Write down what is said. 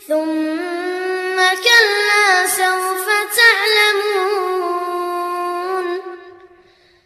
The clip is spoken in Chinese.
ثم كلا سوف